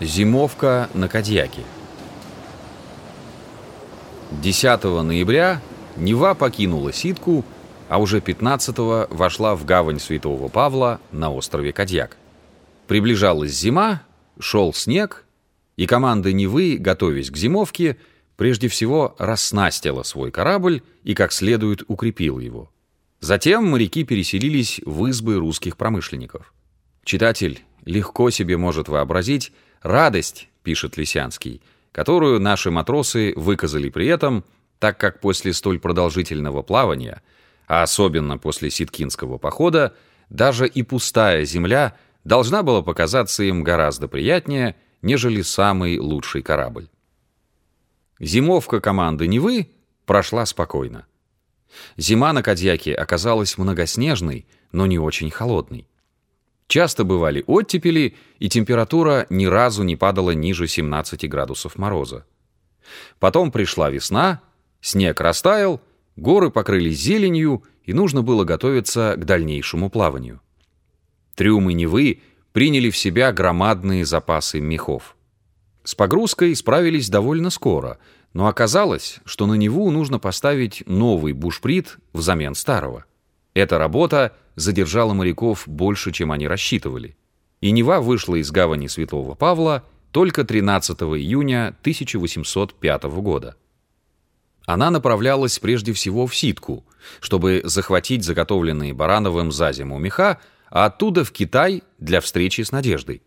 Зимовка на Кадьяке 10 ноября Нева покинула Ситку, а уже 15-го вошла в гавань Святого Павла на острове Кадьяк. Приближалась зима, шел снег, и команда Невы, готовясь к зимовке, прежде всего расснастила свой корабль и как следует укрепила его. Затем моряки переселились в избы русских промышленников. Читатель легко себе может вообразить радость, пишет Лисянский, которую наши матросы выказали при этом, так как после столь продолжительного плавания, а особенно после Ситкинского похода, даже и пустая земля должна была показаться им гораздо приятнее, нежели самый лучший корабль. Зимовка команды Невы прошла спокойно. Зима на Кадьяке оказалась многоснежной, но не очень холодной. Часто бывали оттепели, и температура ни разу не падала ниже 17 градусов мороза. Потом пришла весна, снег растаял, горы покрылись зеленью, и нужно было готовиться к дальнейшему плаванию. Трюмы Невы приняли в себя громадные запасы мехов. С погрузкой справились довольно скоро, но оказалось, что на Неву нужно поставить новый бушприт взамен старого. Эта работа задержала моряков больше, чем они рассчитывали. И Нева вышла из гавани Святого Павла только 13 июня 1805 года. Она направлялась прежде всего в Ситку, чтобы захватить заготовленные Барановым за зиму меха, а оттуда в Китай для встречи с Надеждой.